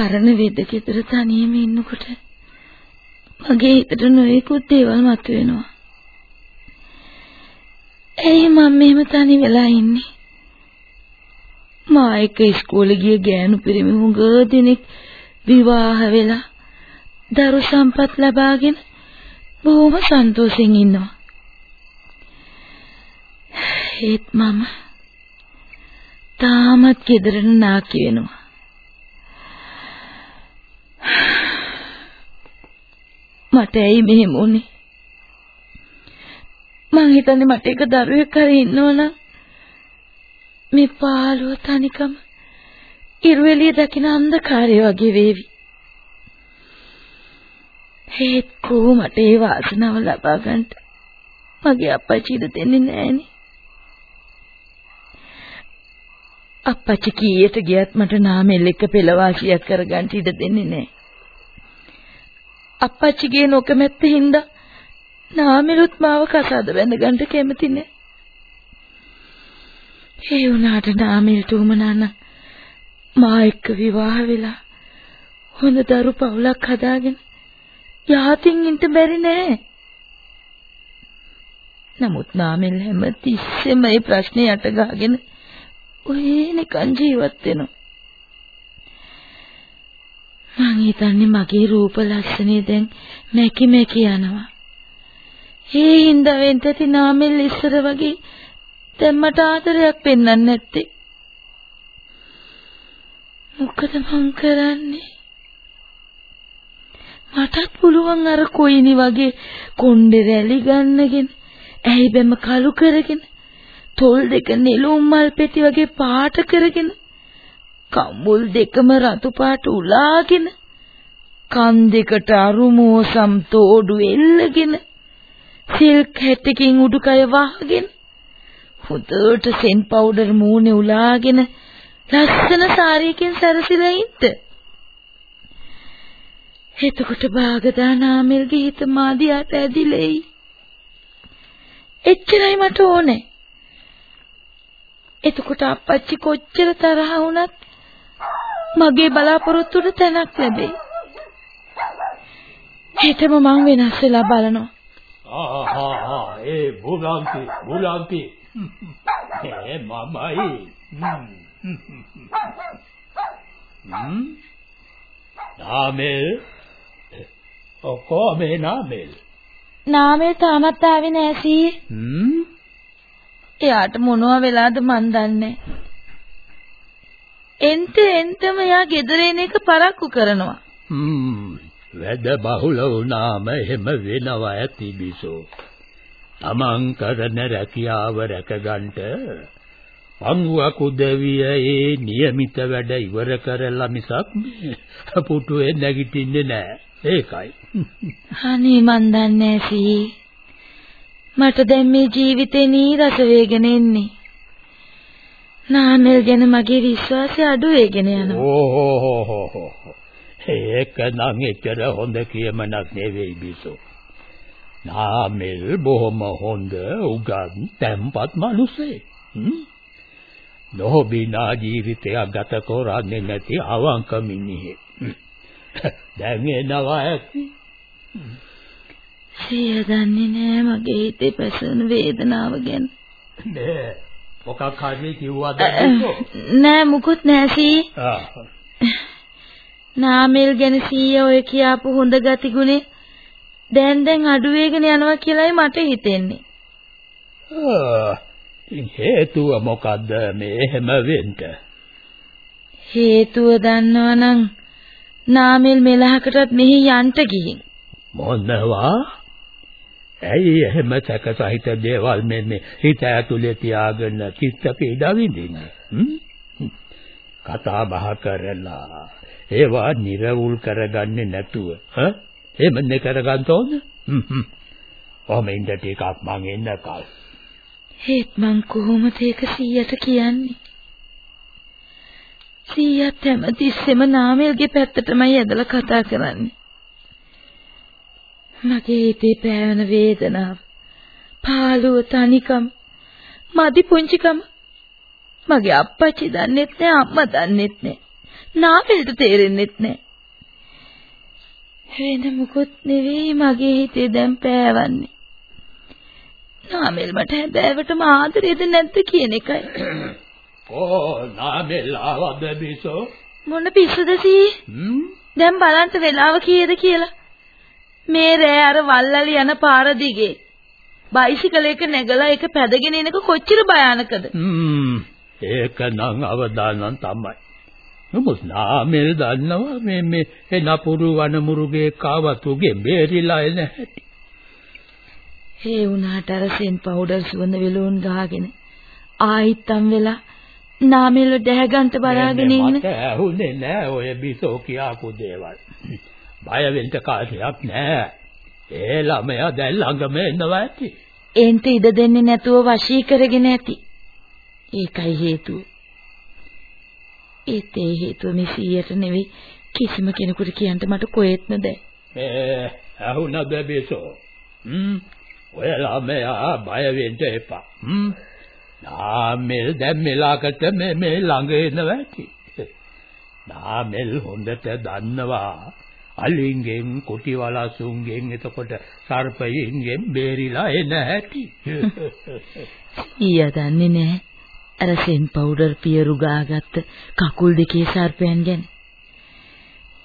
පරණ වෙද්ද ගෙදර තනියම ඉන්නකොට මගේ හිතට නොයෙකුත් දේවල් මතුවෙනවා. ඇයි මම මෙහෙම තනි වෙලා ඉන්නේ? මා එක්ක ඉස්කෝලේ ගිය ගෑනු පිරිමි හුඟ දෙනෙක් විවාහ වෙලා දරු සම්පත් ලබාගෙන බොහොම සන්තෝෂෙන් ඉන්නවා. ඒත් මම තාමත් ගෙදරට නාකි වෙනවා. මට ඇයි මෙහෙම වුනේ? මං හිතන්නේ මට එක දරුවෙක් හරි ඉන්නවනම් මේ පාළුව තනිකම ඉරුවෙලිය දකින අන්ධකාරය වගේ වේවි. හේත් කොහොමද ඒ වාසනාව ලබා ගන්නට මගේ අප්පච්චිද දෙන්නේ නැහනේ. අප්පච්චි කීයට ගියත් මට නාමෙල් එක පෙළවාසියක් කරගන්න ඉඩ දෙන්නේ නැහැ. අප්පච්චිගේ නොකමැත්ත හින්දා නාමෙලුත් මාව කසාද බැඳ ගන්න කැමති නැහැ. ඒ වුණාට නාමෙල්ට උමනාන මා එක්ක විවාහ වෙලා හොඳ දරු පවුලක් හදාගෙන යහතින් ඉන්න බැරි නෑ. නමුත් නාමෙල් හැම තිස්සෙම මේ ප්‍රශ්නේ යට ගහගෙන ඔය නිකන් ජීවත් වෙනවා. මං හිතන්නේ මගේ රූප ලක්ෂණේ දැන් මැකි මැකි යනවා. ඒ හින්දා වෙන්ටති නාමෙල් ඉස්සර වගේ දැන් මට ආදරයක් පෙන්වන්නේ නැත්තේ. මොකද මං කරන්නේ? මටත් පුළුවන් අර කොයිනි වගේ කොණ්ඩේ රැලි ගන්නගෙන ඇයි බැම කලු කරගෙන තොල් දෙක නෙළුම් මල් පෙති වගේ පාට කරගෙන කම්බුල් දෙකම රතු පාට උලාගෙන කන් දෙකට අරුමෝසම් තෝඩු එල්ලගෙන සිල්ක් හැටකින් උඩුකය වහගෙන හොඳට සෙන් පවුඩර් මූණේ උලාගෙන ලස්සන සාරියකින් සැරසිලා ඉන්න. එතකොට බාගදා නාමල්ගේ හිත මාදියාට ඇදිලෙයි. එච්චරයි මට ඕනේ. එතකොට අප්පච්චි කොච්චර තරහ වුණත් මගේ බලාපොරොත්තුට තැනක් ලැබෙයි. හෙටම මං වෙනස් වෙලා බලනවා. ආහා ඒ බුලන්ති බුලන්ති. ඒ මමයි. හ්ම්. නාමල්. ඔකෝ මේ නාමල්. නාමල් තාමත් ආවේ නෑ සීයේ හ්ම්. එයාට මොනව වෙලාද මන් දන්නේ. එන්ට එන්ටම එයා ගෙදර එන එක පරක්කු කරනවා. හ්ම් වැඩ බහුල වුණාම එහෙම වෙනවා ඇති බිසෝ. තමන් කරන රැකියාව රැකගන්නට පංගුවක් උදවිය ඒ નિયમિત වැඩ ඉවර කරලා මිසක් පුටුවේ නැගිටින්නේ නැහැ. ඒකයි. අනේ මන් දන්නේ සී. මට දැන් මේ ජීවිතේ නීරස වේගෙන එන්නේ. නාමල් ගැන මගේ විශ්වාසය අඩු වෙගෙන යනවා. ඕහෝ ඒක නම් එච්චර හොඳ කියමනක් නෙවෙයි බිසෝ. නාමල් බොහොම හොඳ උගත් තැම්පත් මිනිසෙක්. නොබිනා ජීවිතයක් ගත කරන්නේ නැති අවංක මිනිහෙක්. දැන් එනවා ඇති. සිය දන්නේ නෑ මගේ හිතේ පැසෙන වේදනාව ගැන. නෑ. මොකක් හරි කිව්වද නෑ මුකුත් නෑ සී. නාමල් ගැන සීය ඔය කියාපු හොඳ ගතිගුණේ දැන් දැන් අඩු වෙගෙන යනවා කියලායි මට හිතෙන්නේ. හේතුව මොකද්ද මේ එහෙම වෙන්න? හේතුව දන්නවනම් නාමල් මෙලහකටත් මෙහි යන්න ගිහින්. මොනවා? ඇයි එහෙම සැක සහිත දේවල් මේ මේ හිත ඇතුලේ තියාගෙන චිත්ත පීඩා විඳින්නේ? කතා බහ කරලා ඒවා නිර්වුල් කරගන්නේ නැතුව ඈ එහෙමනේ කරගන්න ඕන. ඔහම ඉඳ ටිකක් මං එන්න කල්. හේත් මං කොහොමද ඒක 100ට කියන්නේ? 100ත් හැමතිස්සෙම නාමල්ගේ පැත්තටමයි ඇදලා කතා කරන්නේ. මගේ හිතේ පෑවෙන වේදනාව, පාළුව තනිකම, මදි පුංචිකම මගේ අප්පච්චි දන්නෙත් නෑ අම්මා දන්නෙත් නෑ. නාමල්ට තේරෙන්නෙත් නෑ. වෙන මොකොත් නෙවෙයි මගේ හිතේ දැන් පෑවන්නේ. නාමල් මට හැබෑවටම ආදරේද නැද්ද කියන එකයි. ඕ නාමල් ආවද බිසෝ? මොන පිස්සුද සී? දැන් බලන්න වෙලාව කීයද කියලා. මේ රෑ අර වල්ලලි යන පාර දිගේ බයිසිකලයක නැගලා ඒක පැදගෙන එනක කොච්චර භයානකද? හ්ම් ඒක නම් අවදානම් තමයි. නමුත් නාමල් දන්නවා මේ මේ ඒ නපුරු වනමුරුගේ කාවතුගේ බේරිලා එන හැටි. ඒ උනාට අර සෙන් පවුඩර් සුවඳ වෙලුන් ගහගෙන ආයිත්තම් වෙලා නාමෙල දැහගන්ට බලාගෙන ඉන්න. මට ඇහුනේ නෑ ඔය බිසෝ කියාපු දේවල්. බය වෙන්න කාර්යයක් නෑ. ඒ ළමයා දැන් ළඟම එනවා ඇති. එන්ට ඉඩ දෙන්නේ නැතුව වශී කරගෙන ඇති. ඒකයි හේතුව. ඒත් ඒ හේතුව මේ සීයට නෙවෙයි කිසිම කෙනෙකුට කියන්න මට කොහෙත්ම බෑ. මේ අහුනද බේසෝ. හ්ම්. ඔය ළමයා බය වෙන්න එපා. හ්ම්. නාමල් දැන් මෙලාකට මේ මේ ළඟ එනවා ඇති. නාමල් හොඳට දන්නවා අලින්ගෙන් කුටි වලසුන්ගෙන් එතකොට සර්පයින්ගෙන් බේරිලා එන හැටි. ඊය දන්නේ නැහැ. අර සෙන් පවුඩර් පියරු ගාගත්ත කකුල් දෙකේ සර්පයන් ගැන.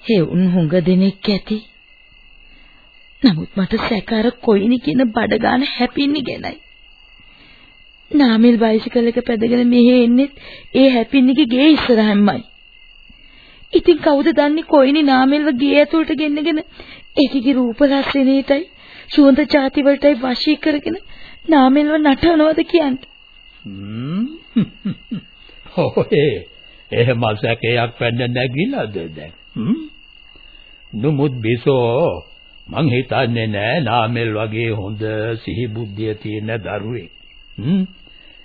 හේ උන් හුඟ දෙනෙක් ඇති. නමුත් මට සැකාර කොයිනි කියන බඩ ගන්න හැපින්නේ ගැනයි. නාමල් බයිසිකල් එක පැදගෙන මෙහෙ එන්නේ ඒ හැපින්නේගේ ගේ ඉස්සරහින්මයි. ඉතින් කවුද දන්නේ කොයිනි නාමල්ව ගේ ඇතුළට ගෙන්නගෙන? ඒකේ රූප රසෙනේටයි සුවඳ ಜಾති වලටයි වශී කරගෙන නාමල්ව නටනවද කියන්නේ. ඔය එහෙම සැකයක් වෙන්න නැගිලාද දැන්? හ්ම්. නුමුත් බිසෝ මං හිතන්නේ නෑ නාමල් වගේ හොඳ සිහි බුද්ධිය තියෙන දරුවෙක්. හ්ම්.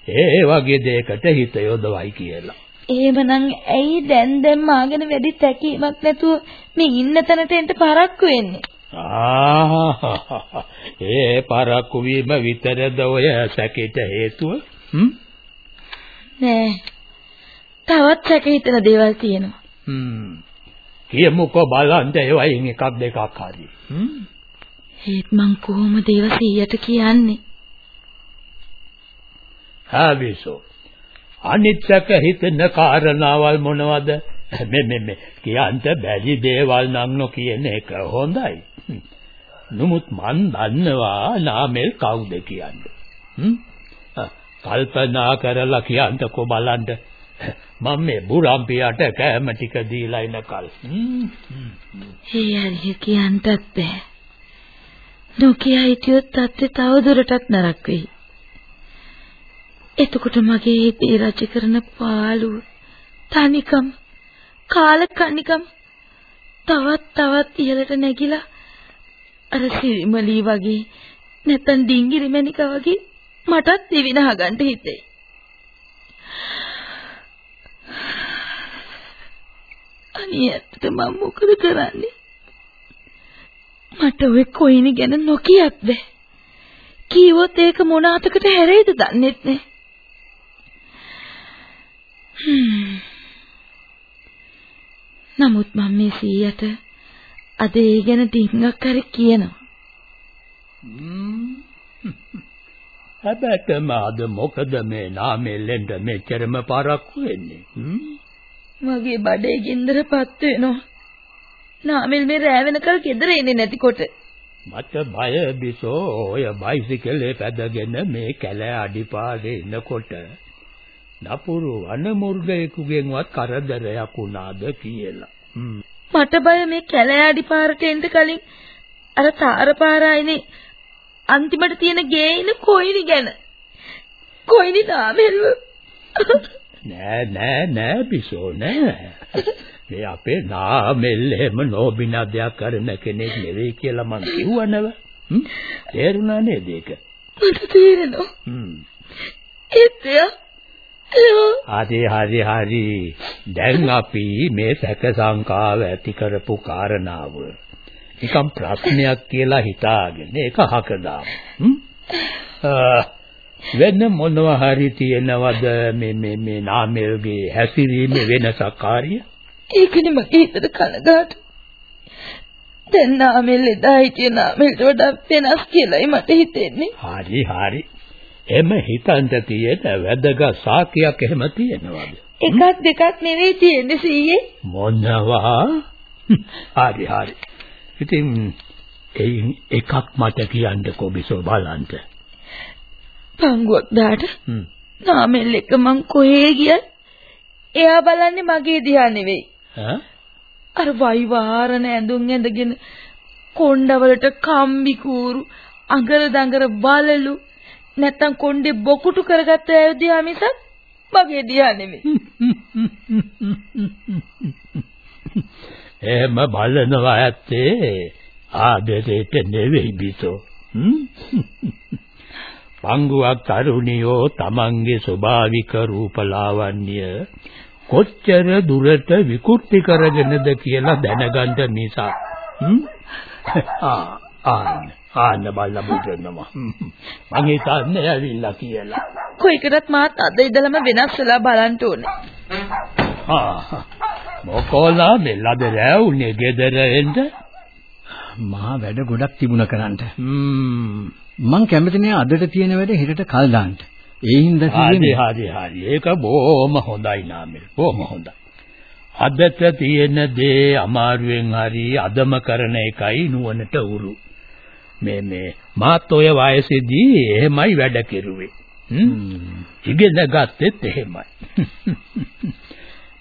ඒ වගේ දෙයකට හිත යොදවයි කියලා. එහෙමනම් ඇයි දැන් දැන් මාගෙන වැඩි තැකීමක් නැතුව මේ ඉන්න තැනට එන්න පරක්කු වෙන්නේ? ආ ඒ පරක්කු වීම විතරද ඔය සැකෙට හේතුව? හ්ම්? නෑ. තවත් සැක හිතන දේවල් තියෙනවා. හ්ම්. කියමුකෝ බලන්න ඒවයින් එකක් දෙකක් හරි. හ්ම්? ඒත් මං කොහොමද ඒව 100ට කියන්නේ? ආවිසෝ අනිත් සැක හිතන කාරණාවල් මොනවද? මේ මේ මේ. කියන්ට බැරි දේවල් නම් නොකියන එක හොඳයි. නමුත් මන් දන්නවා නාමල් කවුද කියන්නේ? හ්ම්? කල්පනා කරලා කියන්නකෝ බලන්න. මම මේ බුරම්පියට කෑම ටික දීලා ඉනකල් ඒ හරිය කියන්නත් බෑ. නොකිය හිටියොත් තත්ත්වය තව දුරටත් නරක වෙයි. එතකොට මගේ හිතේ රජ කරන පාළුව තනිකම කාලකන්නිකම තවත් තවත් ඉහළට නැගිලා අර සිරිමලී වගේ නැත්නම් ඩිංගිරි මැනික වගේ මටත් දිවිනහ ගන්න හිතේ. අනේ ඇත්තට මම මොකද කරන්නේ? මට ඔය කොයිනි ගැන නොකියත් බෑ. කීවොත් ඒක මොන අතකට හැරෙයිද දන්නෙත් නෑ. නමුත් මම මේ සීයට අද ඒ ගැන ටිකක් හරි කියනවා. හැබැයිම අද මොකද මේ නාමෙල්ලෙන්ට මෙච්චරම පරක්කු වෙන්නේ? මගේ බඩේ ගින්දරපත් වෙනවා. නාමෙල් මේ රෑ වෙනකල් ගෙදර එන්නේ නැතිකොට. මට බය බිසෝ ඔය බයිසිකලේ පැදගෙන මේ කැලෑ අඩිපාඩේ ඉනකොට නපුරු අනමුර්ගයෙකුගෙන්වත් කරදරයක් වුණාද කියලා. මට බය මේ කැලෑ අඩිපාරට එන්න කලින් අර තාර පාරයිනේ අන්තිමට තියෙන ගේයින කොයිනි ගැන. කොයිනි නාමෙල්ව. නෑ නෑ නෑ බිසෝ නෑ. මේ අපේ නාමෙල් එහෙම නොබිනා දෙයක් කරන කෙනෙක් නෙවෙයි කියලා මං කිව්වනව. හ්ම් තේරුණා නේද ඒක? මට තේරෙනවා. හ්ම්. ඒත් හරි හරි හරි. දැන් අපි මේ සැක සංකාව ඇති කරපු කාරණාව නිකම් ප්‍රශ්නයක් කියලා හිතාගෙන ඒක අහක දාමු. හ්ම්? ආ, වෙන මොනවා හරි තියෙනවද මේ මේ මේ නාමල්ගේ හැසිරීමේ වෙනසක් කාර්ය? ඒකනේ මගේ හිතට කනගාටු. දැන් නාමෙල් එදා හිටිය නාමෙල්ට වඩා වෙනස් කියලායි මට හිතෙන්නේ. හරි හරි. එම හිතන්ට තියෙන වැදගත් සාක්කයක් එහෙම තියෙනවද? එකක් දෙකක් නෙවෙයි තියෙන්නේ සීයේ. මොනවා? හරි හරි. ඉතින් එයින් එකක් මට කියන්නකෝ බිසෝ බලන්න. පංගුවක් දාට. නාමෙල් එක මං කොහේ ගියත් එයා බලන්නේ මගේ දිහා නෙවෙයි. ඈ? අර වයිවාරණ ඇඳුම් ඇඳගෙන කොණ්ඩවලට කම්බි කූරු අඟර දඟර බලලු නැත්තම් කොණ්ඩේ බොකුටු කරගත්ත අය දිහා මිසක් මගේ දිහා නෙවෙයි. එහෙම බලනවා ඇත්තේ ආදරේට නෙවෙයි බිසෝ. හ්ම්? පංගුවක් තරුණියෝ තමන්ගේ ස්වභාවික රූපලාවන්‍ය කොච්චර දුරට විකෘති කරගෙනද කියලා දැනගන්න නිසා. හ්ම්? ආ ආන්න ආන්න බලලා බුදුනවා. මං හිතන්නේ ඇවිල්ලා කියලා. කොයිකටත් මාත් අද ඉඳලම වෙනස් වෙලා බලන්න ඕනේ. ආ මොකෝලා මෙල්ලද රැවුනේ ගෙදර එන්න? මහා වැඩ ගොඩක් තිබුණ කරන්න. හ්ම් මං කැමති නෑ අදට තියෙන වැඩ හෙටට කල් දාන්න. ඒ හින්දා හරි කිව්වේ හරි හරි ඒක බොහොම හොඳයි නාමල් බොහොම හොඳයි අදට තියෙන දේ අමාරුවෙන් හරි අදම කරන එකයි නුවණට උරු මේ මේ මාත් ඔය වයසේදී එහෙමයි වැඩ කෙරුවේ ඉගෙන ගත්තෙත් එහෙමයි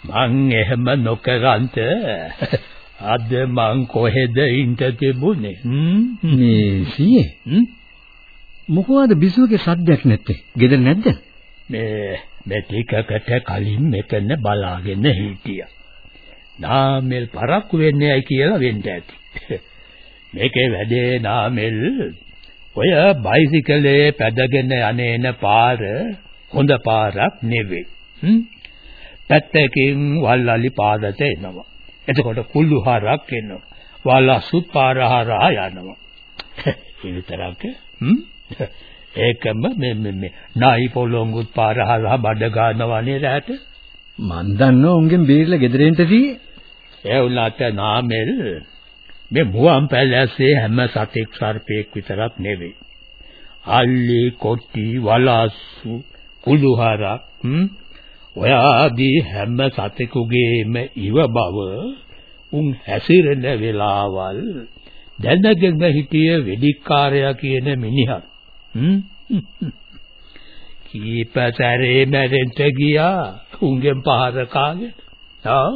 මං එහෙම නොකරන්ත අද මං කොහෙද ඉන්න තිබුණේ මේ සීයේ මොකවද බිසුවගේ සද්දයක් නැත්තේ? ගෙදර නැද්ද? මේ මේ ටිකකට කලින් මෙතන බලාගෙන හිටියා. නාමල් පරක්කු වෙන්නේ ඇයි කියලා වෙන්න ඇති. මේකේ වැඩේ නාමල් ඔය බයිසිකලේ පැදගෙන යන්නේන පාර හොඳ පාරක් නෙවෙයි. හ්ම්? පැත්තකින් වල්ලලි පාදට එනවා. එතකොට කුල්ලු හරක් එනවා. වලසුත් පාර හරහා යනවා. ඒ විතරක් හ්ම්? ඒකම මේ මේ නයි පොළොංගුත් පාර හරහා බඩ ගන්නවනේ රැට. මන් දන්නවා උන්ගෙන් බේරිලා ගෙදර එන්න සීයේ. ඒ උනාට නාමෙල් මේ මුවන් පැලැස්සේ හැම සතෙක් සර්පෙක් විතරක් නෙවෙයි. අල්ලි කොටි වලාසු කුළුහරක් හ්ම්? ඔය ආදී හැම සතෙකුගේම ඉව බව උන් හැසිරෙන වෙලාවල් දැනගෙන හිටිය වෙදිකාරයා කියන මිනිහා හ්ම්? කීප සැරේ මැරෙන්න ගියා. උන්ගෙන් පහර කාගෙන. ආ?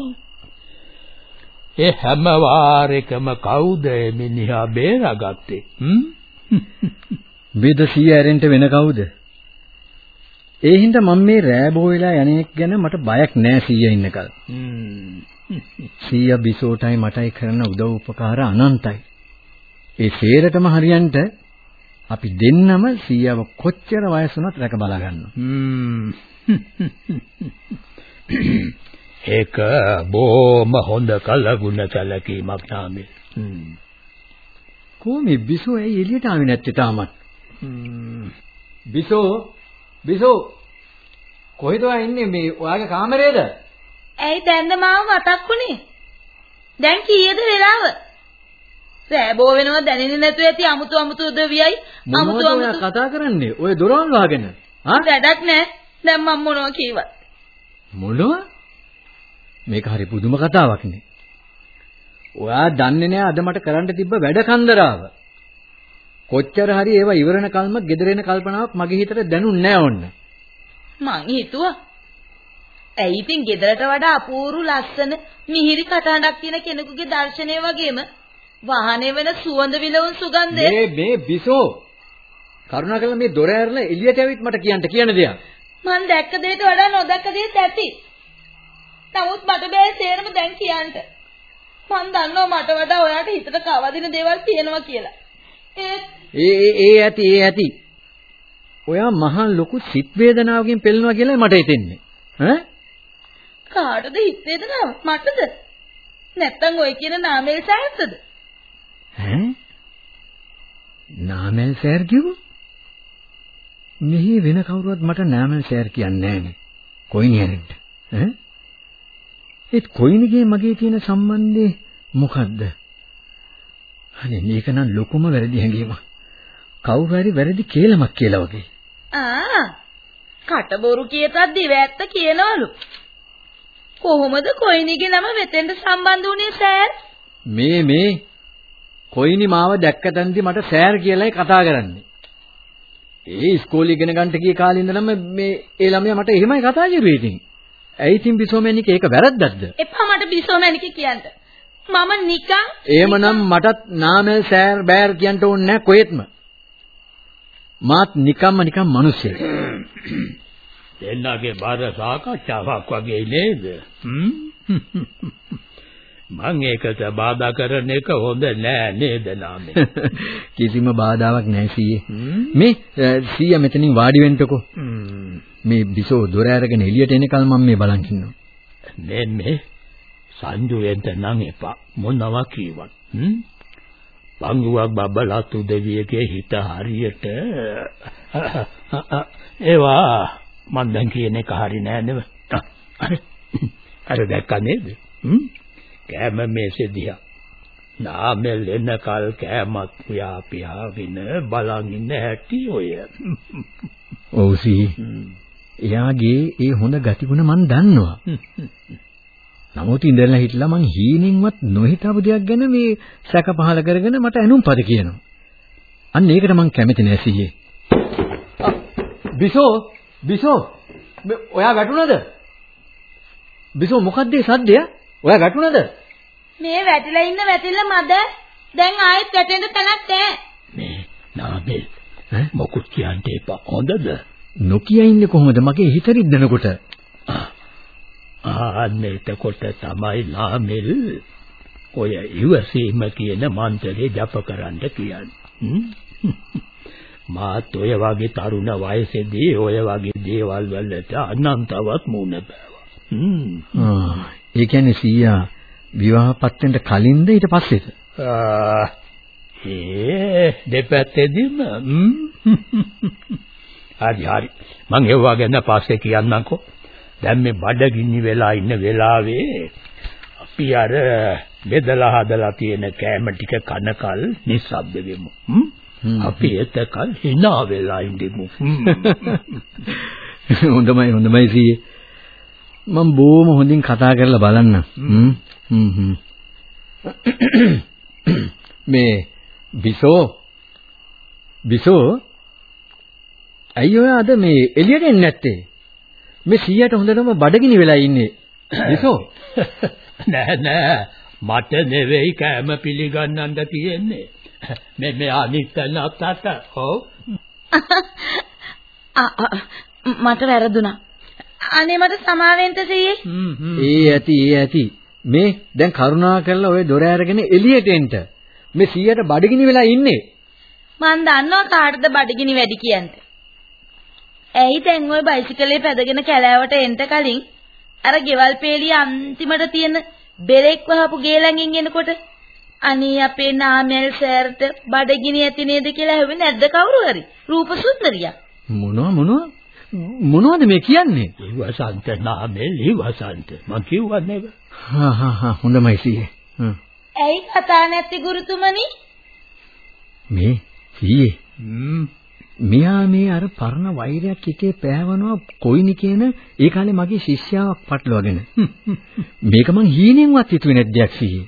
ඒ හැම වාරයකම කවුද මිනිහා බේරාගත්තේ හ්ම් බෙද සීයා ඇරෙන්න වෙන කවුද? ඒ හින්දා මම මේ රෑබෝ වෙලා යන්නේක් ගැන මට බයක් නෑ සීයා ඉන්නකල්. හ්ම් සීයා බිසෝටයි මටයි කරන උදව් උපකාර අනන්තයි. ඒ සේරටම හරියන්ට අපි දෙන්නම සීයාව කොච්චර වයස වුණත් රැක බලා ගන්නවා. හ්ම් ඒක බොහොම හොඳ කලගුණ සැලකීමක් නාමේ හ්ම් කොහොමද බිසෝ ඇයි එළියට ආවේ නැත්තේ තාමත්? හ්ම් බිසෝ බිසෝ කොහෙද ඉන්නේ මේ ඔයාගේ කාමරේද? ඇයි දැන්ද මාව මතක් වුනේ? දැන් කීයද වෙලාව? සෑබෝ වෙනව දැනෙන්නේ නැතුව ඇති අමුතු අමුතු උදවියයි අමුතු අමුතු කතා කරන්නේ? ඔය දොරවල් වහගෙන. ආ? වැඩක් නැහැ. දැන් මම මොනවා කීවත්. මොනව? මේක හරි පුදුම කතාවක් නේ. ඔයා දන්නේ නැහැ අද මට කරන්න තිබ්බ වැඩ කන්දරාව. කොච්චර හරි ඒවා ඉවරන කල්ම gedere එන කල්පනාවක් මගේ හිතට දැනුන්නේ නැහැ ඔන්න. මං හිතුවා. ඇයි ඉතින් ගෙදරට වඩා අපූරු ලස්සන මිහිරි කටහඬක් තියෙන කෙනෙකුගේ දර්ශනය වගේම වාහනේ වෙන සුවඳ විලවුන් සුගන්ධය මේ මේ බිසෝ කරුණාකරලා මේ දොර ඇරලා එළියට ඇවිත් මට කියන්න කියන දෙයක්. මං දැක්ක දෙයට වඩා නොදැක්ක දෙයක් ඇති. නමුත් මට බෑ සේරම දැන් කියන්න. මං දන්නවා මට වඩා ඔයාට හිතට කවදින දේවල් තියෙනවා කියලා. ඒ ඒ ඒ ඇති ඒ ඇති. ඔයා මහා ලොකු සිත් වේදනාවකින් පෙළෙනවා කියලා මට හිතෙන්නේ. ඈ? කාටද හිත වේදනාව? මටද? නැත්තම් ඔය කියන නාමල් සායත්තද? ඈ? නාමල් සෑර් කිව්වා? මෙහි වෙන කවුරුවත් මට නාමල් සෑර් කියන්නේ නැහනේ. කොයිනි හැරෙන්න. ඈ? ඒත් කොයිනිගේ මගේ තියෙන සම්බන්ධේ මොකද්ද? අනේ මේක නම් ලොකුම වැරදි හැඟීමක්. කවුරු හරි වැරදි කේලමක් කියලා වගේ. ආ කටබොරු කියතත් දිව ඇත්ත කියනවලු. කොහොමද කොයිනිගේ නම මෙතෙන්ට සම්බන්ධ වුණේ සෑර්? මේ මේ කොයිනි මාව දැක්ක තැනදී මට සෑර් කියලායි කතා කරන්නේ. ඒ ඉස්කෝලේ ඉගෙන ගන්නට ගිය කාලේ ඉඳලම මේ ඒ ළමයා මට එහෙමයි කතා කරුවේ ඉතින්. ඇයි ඉතින් බිසෝමැනික ඒක වැරද්දක්ද? එපා මට බිසෝමැනික කියන්න. මම නිකන් එහෙමනම් මටත් නාමල් සෑර් බෑර් කියන්න ඕනේ නැහැ කොහෙත්ම. මාත් නිකම්ම නිකම් මිනිස්සෙක්. දෙන්නගේ බාර සාකච්ඡාවක් වගේ නේද? හ්ම්? මං ඒකට බාධා කරන එක හොඳ නෑ නේද නාමේ? කිසිම බාධාවක් නැහැ සීයේ. මේ සීයා මෙතනින් වාඩි වෙන්නකෝ. මේ බිසෝ දොර අරගෙන එළියට එනකල් මම මේ බලන් ඉන්නවා. මේ මේ සංජුවෙන්ට නම් එපා. මොනවා කීවත්. හ්ම්. පංගුවක් බබලතු දෙවියගේ හිත හරියට ඒවා මන් දැන් කියන එක හරි නෑ නේද? අර දැක්ක නේද? හ්ම් කෑම මේසේ දිහා නාමෙල් එනකල් කෑමත් පුයා පියාගෙන බලන් ඉන්න හැටි ඔය ඔව් සී. එයාගේ ඒ හොඳ ගතිගුණ මන් දන්නවා. නමුත් ඉඳලා හිටලා මං හීනෙන්වත් නොහිතපු දෙයක් ගැන මේ සැක පහල කරගෙන මට ඇනුම්පද කියනවා. අන්න ඒකට මං කැමති නෑ සීයේ. බිසෝ බිසෝ ඔයා වැටුණද? බිසෝ මොකද්ද ඒ සද්දය? ඔයා වැටුණද? මේ වැටිලා ඉන්න වැටිල්ල මද දැන් ආයෙත් වැටෙන්න තැනක් නැහැ. මේ නාමෙල් ඈ? මොකුත් කියන්න එපා හොඳද නොකිය ඉන්නේ කොහොමද මගේ හිත රිද්දනකොට? ආන්න එතකොට තමයි නාමෙල් ඔය ඉවසීම කියන මන්ත්‍රේ ජප කරන්න කියන්නේ. මාත් ඔය වගේ තරුණ වයසේදී ඔය වගේ දේවල් වලට අනන්තවත් මුණ බෑවා. හ්ම්. ආ ඒ කියන්නේ සීයා විවාහපත් වෙන්න කලින්ද ඊට පස්සේද? ඒ දෙපැත්තෙදිම. හරි හරි. මං ඒවා ගැන පස්සේ කියන්නම්කෝ. දැන් මේ බඩගිනි වෙලා ඉන්න වෙලාවේ අපි අර බෙදලා හදලා තියෙන කෑම ටික කනකල් නිස්සබ්ද වෙමු. අපි එතකල් hina වෙලා ඉඳිමු. හොඳමයි හොඳමයි සීයේ. මම බොහොම හොඳින් කතා කරලා බලන්න. හ්ම් හ්ම් හ්ම්. මේ බිසෝ බිසෝ අයියෝ ඔයා අද මේ එළියට එන්නේ නැත්තේ? මේ සීයට හොඳටම බඩගිනි වෙලා ඉන්නේ. බිසෝ නෑ නෑ මට නෙවෙයි කෑම පිළිගන්නන්න තියෙන්නේ. මේ මේ අනිත් නත්තට. ඔව්. මට වැරදුනා. අනේ මට සමාවෙන්න සීයේ. හ්ම් හ්ම්. ඒ ඇති ඒ ඇති. මේ දැන් කරුණා කරලා ඔය දොර අරගෙන එළියට එන්න. මේ සීයට බඩගිනි වෙලා ඉන්නේ. මන් දන්නවා කාටද බඩගිනි වැඩි කියන්නේ. ඇයි දැන් ওই බයිසිකලේ පැදගෙන කැලෑවට එන්න කලින් අර ගෙවල් පේලිය අන්තිමට තියෙන බෙරෙක් වහපු ගේ ළඟින් එනකොට අනේ අපේ නාමල් සර්ට බඩගිනි ඇති නේද කියලා ඇහුවේ නැද්ද කවුරු හරි? රූප සුන්දරියක්. මොනවා මොනවා මොනවද මේ කියන්නේ? ඉවසන්ත නාමෙල් ඉවසන්ත. මං කිව්වා නේද? හා හා හා හොඳමයි සීයේ. හ්ම්. ඇයි කතා නැති ගුරුතුමනි? මේ සීයේ හ්ම්. මෙයා මේ අර පරණ වෛරයක් එකේ පෑවනවා කොයිනි කියන ඒ කාලේ මගේ ශිෂ්‍යාවක් පටලවාගෙන. මේක මං හීනෙන්වත් හිතුවේ නැද්ද යක් සීයේ.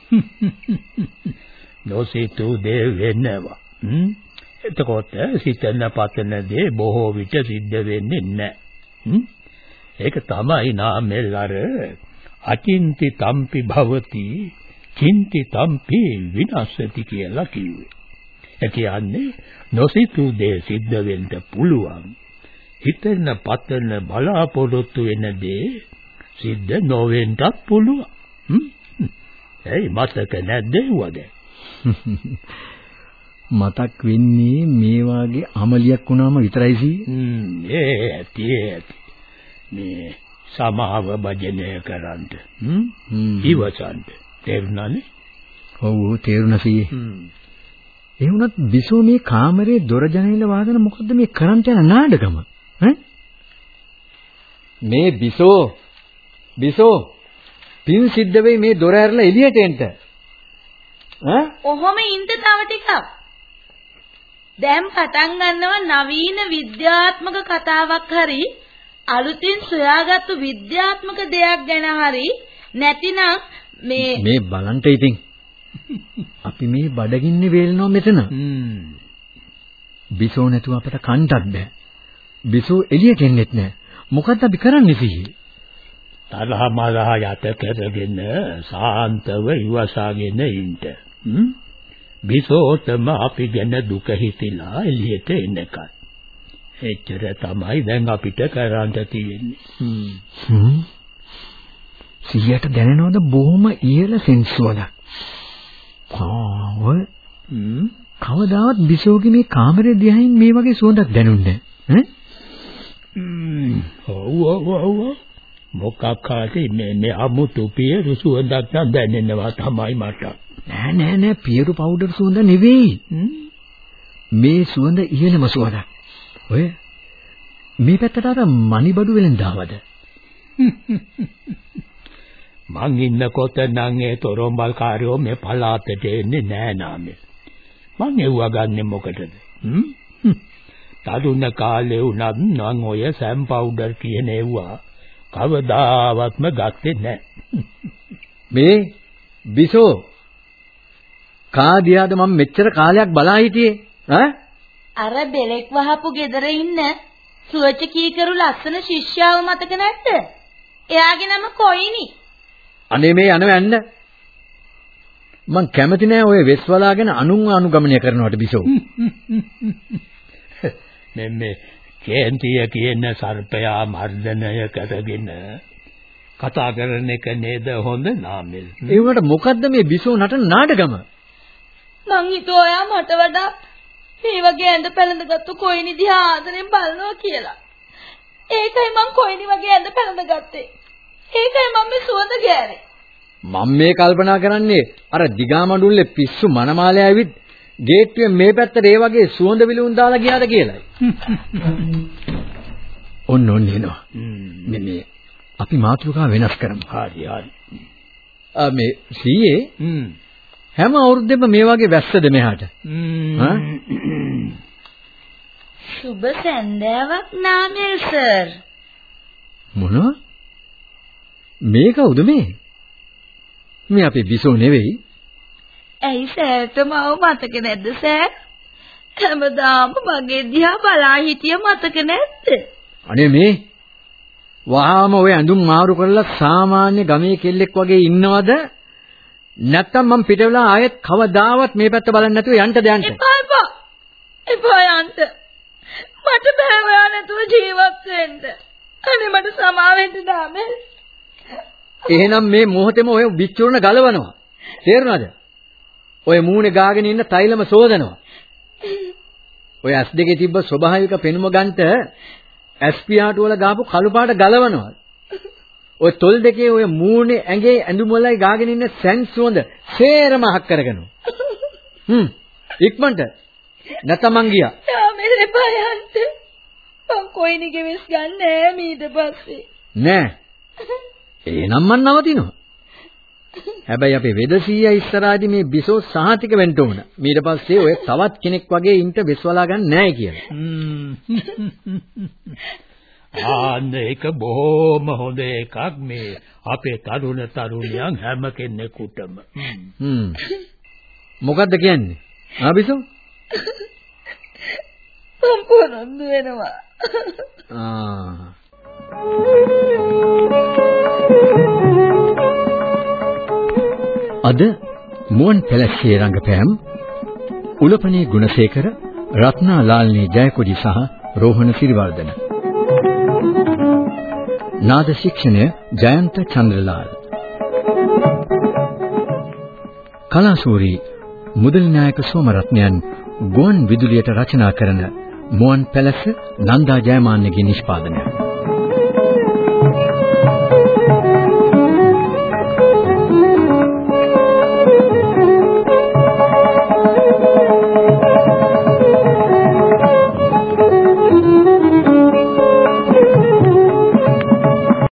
නොසිතු දේ වෙනවා. හ්ම්. එතකොට සිතන පතන දේ බොහෝ විට සිද්ධ වෙන්නේ නැහැ. හ්ම්. ඒක තමයි නාමෙල් අර අචින්ති තම්පි භවති චින්ති තම්පි විනාශති කියලා කිව්වේ. ඒ කියන්නේ නොසිතූ දේ සිද්ධ වෙන්න පුළුවන්. හිතන පතන බලාපොරොත්තු වෙන දේ සිද්ධ නොවෙන්නත් පුළුවන්. හ්ම්. ඒ මතක නැද්ද වගේ? මතක් වෙන්නේ මේ වාගේ අමලියක් වුණාම විතරයි සී. හ්ම් ඒ ඇති ඇති. මේ සමාව භජනය කරන්න. හ්ම්. ඉවසන්න. තේරුණානේ? ඔව් තේරුණා සී. හ්ම්. ඒ වුණත් බිසෝ මේ කාමරේ දොර ජනෙල වහගෙන මොකද්ද මේ කරන්ට යන නාඩගම? ඈ? මේ බිසෝ බිසෝ පින් සිද්ධ වෙයි මේ දොර ඇරලා එළියට එන්න. ඈ? ඔහොම ඉන්න තව ටිකක්. දැන් පටන් ගන්නවා නවීන විද්‍යාත්මක කතාවක් හරි අලුතින් සොයාගත්තු විද්‍යාත්මක දෙයක් ගැන හරි නැතිනම් මේ මේ බලන්ට ඉතින් අපි මේ බඩගින්නේ වේලනවා මෙතන. හ්ම්. බිසෝ නැතුව අපට කන්ටක් බෑ. බිසෝ එළියට එන්නෙත් නෑ. මොකද්ද අපි කරන්නේ සිහි? තරහ මරහ යට කරගෙන සාන්තව ඉවසාගෙන ඉන්න. හ්ම්. බිසෝතම අපි ගැන දුක හිතිලා එළියට එන්නකල්. එච්චර තමයි දැන් අපිට කරන්න තියෙන්නේ. හ්ම්. සිහියට දැනෙනවද බොහොම ඉහළ සෙන්සුවලක්. ආ ඔය හ්ම්. කවදාවත් බිසෝගේ මේ කාමරේ දිහායින් මේ වගේ සුවඳක් දැනුන්නේ නැහැ. හ්ම්. ඔව් ඔව් ඔව්. මොකක් හරි මේ මේ අමුතු පියරු සුවඳක් දැනෙනවා තමයි මට. නෑ නෑ නෑ පියරු පවුඩර් සුවඳ නෙවෙයි. මේ සුවඳ ඉහළම සුවඳක්. ඔය මේ පැත්තට අර මණිබඩු වෙලෙන්දාවද? මං ඉන්නකොට නම් ඒ තොරම්බල් කාර්යෝ මේ පලාතට එන්නේ නෑ නාමේ. මං එව්වා ගන්නෙ මොකටද? හ්ම්? තරුණ කාලේ උනත් නම් ඔය සෑම් පවුඩර් කියන ඒවා කවදාවත්ම ගත්තේ නෑ. මේ බිසෝ කාදියාද මම මෙච්චර කාලයක් බලා හිටියේ ඈ අර බෙලෙක් වහපු ගෙදර ඉන්න සුවච කීකරු ලස්සන ශිෂ්‍යාව මතක නැද්ද? එයාගේ නම කොයිනි. අනේ මේ යනව යන්න මං කැමති නෑ ඔය වෙස්වලාගෙන අනුන් අනුගමනය කරනවට බිසෝ මේ මේ කේන්තිය කියන සර්පයා මර්ධනය කරගෙන කතා කරන එක නේද හොඳ නාමල්. ඒ වුණාට මොකද්ද මේ බිසෝ නටන නාටකම මං හිතුවා ඔයා මට වඩා මේ වගේ ඇඳ පැළඳගත්තු කොයිනි දිහා ආදරෙන් බලනවා කියලා. ඒකයි මං කොයිනි වගේ ඇඳ පැළඳගත්තේ. ඒකයි මම මේ සුවඳ ගෑනේ. මම මේ කල්පනා කරන්නේ අර දිගාමඩුල්ලේ පිස්සු මනමාලය ඇවිත් ගේට්ටුවේ මේ පැත්තට ඒ වගේ සුවඳ විලවුන් දාලා ගියාද කියලායි. ඔන්න ඔන්න එනවා. මේ මේ අපි මාතෘකාව වෙනස් කරමු. හරි හරි. ආ මේ සීයේ හ්ම්. අවුරුද්දෙම මේ වගේ වැස්සද මෙහාට? සුබ සැන්දෑවක් නාමල් සර්. මොනවා? මේ කවුද මේ? මේ අපේ බිසෝ නෙවෙයි. ඇයි සර්ට මව මතක නැද්ද සර්? හැමදාම මගේ දිහා බලා හිටිය මතක නැද්ද? අනේ මේ වහාම ඔය ඇඳුම් මාරු කරලා සාමාන්‍ය ගමේ කෙල්ලෙක් වගේ ඉන්නවද? නැත්තම් මං පිට වෙලා ආයෙත් කවදාවත් මේ පැත්ත බලන්නේ නැතුව යන්න දෙයන්ට. එපා එපා. එපා යන්න. මට බෑ ඔයා නැතුව ජීවත් වෙන්න. අනේ මට සමා වෙන්න නාමල්. එහෙනම් මේ මොහොතේම ඔය විච්චුරණ ගලවනවා. තේරුණාද? ඔය මූණේ ගාගෙන ඉන්න තෛලම සෝදනවා. ඔය ඇස් දෙකේ තිබ්බ ස්වභාවික පෙනුම ගන්නට ඇස් පියාටු වල ගාපු කළු පාට ගලවනවා. ඔය තොල් දෙකේ ඔය මූණේ ඇඟේ ඇඳුම් වලයි ගාගෙන ඉන්න සැන් සුවඳ සේරම අහක් කරගෙනවා. හ්ම් ඉක්මනට නැතම මං ගියා. නාමල් එපා යන්න. මං කොයිනිගේ විස් ගන්නෑ ඊට පස්සේ. නෑ. එහෙනම් මං නවතිනවා. හැබැයි අපේ වෙදසීයා ඉස්සරහදී මේ බිසෝ සහතික වෙන්න ඕන. ඊට පස්සේ ඔය තවත් කෙනෙක් වගේ ඉන්ට වෙස්වලා ගන්න නැහැ කියලා. ආන්න ඒක බොහොම හොඳ එකක් මේ අපේ තරුණ තරුණියන් හැම කෙනෙකුටම. හ්ම්. මොකද්ද කියන්නේ? ආ බිසෝ? මං පොරොන්දු වෙනවා. ආ. අද මුවන් පැලස්සේ රංගපෑම් උලපනේ ගුණසේකර, රත්නා ලාල්නී ජයකොඩි සහ රෝහණ සිරිවර්ධන. නාද ශික්ෂණය ජයන්ත චන්ද්‍රලාල්. කලාශූරී මුදලිනායක සෝමරත්නයන් ගුවන් විදුලියට රචනා කරන මුවන් පැලස නන්දා ජයමාන්නගේ නිෂ්පාදනය.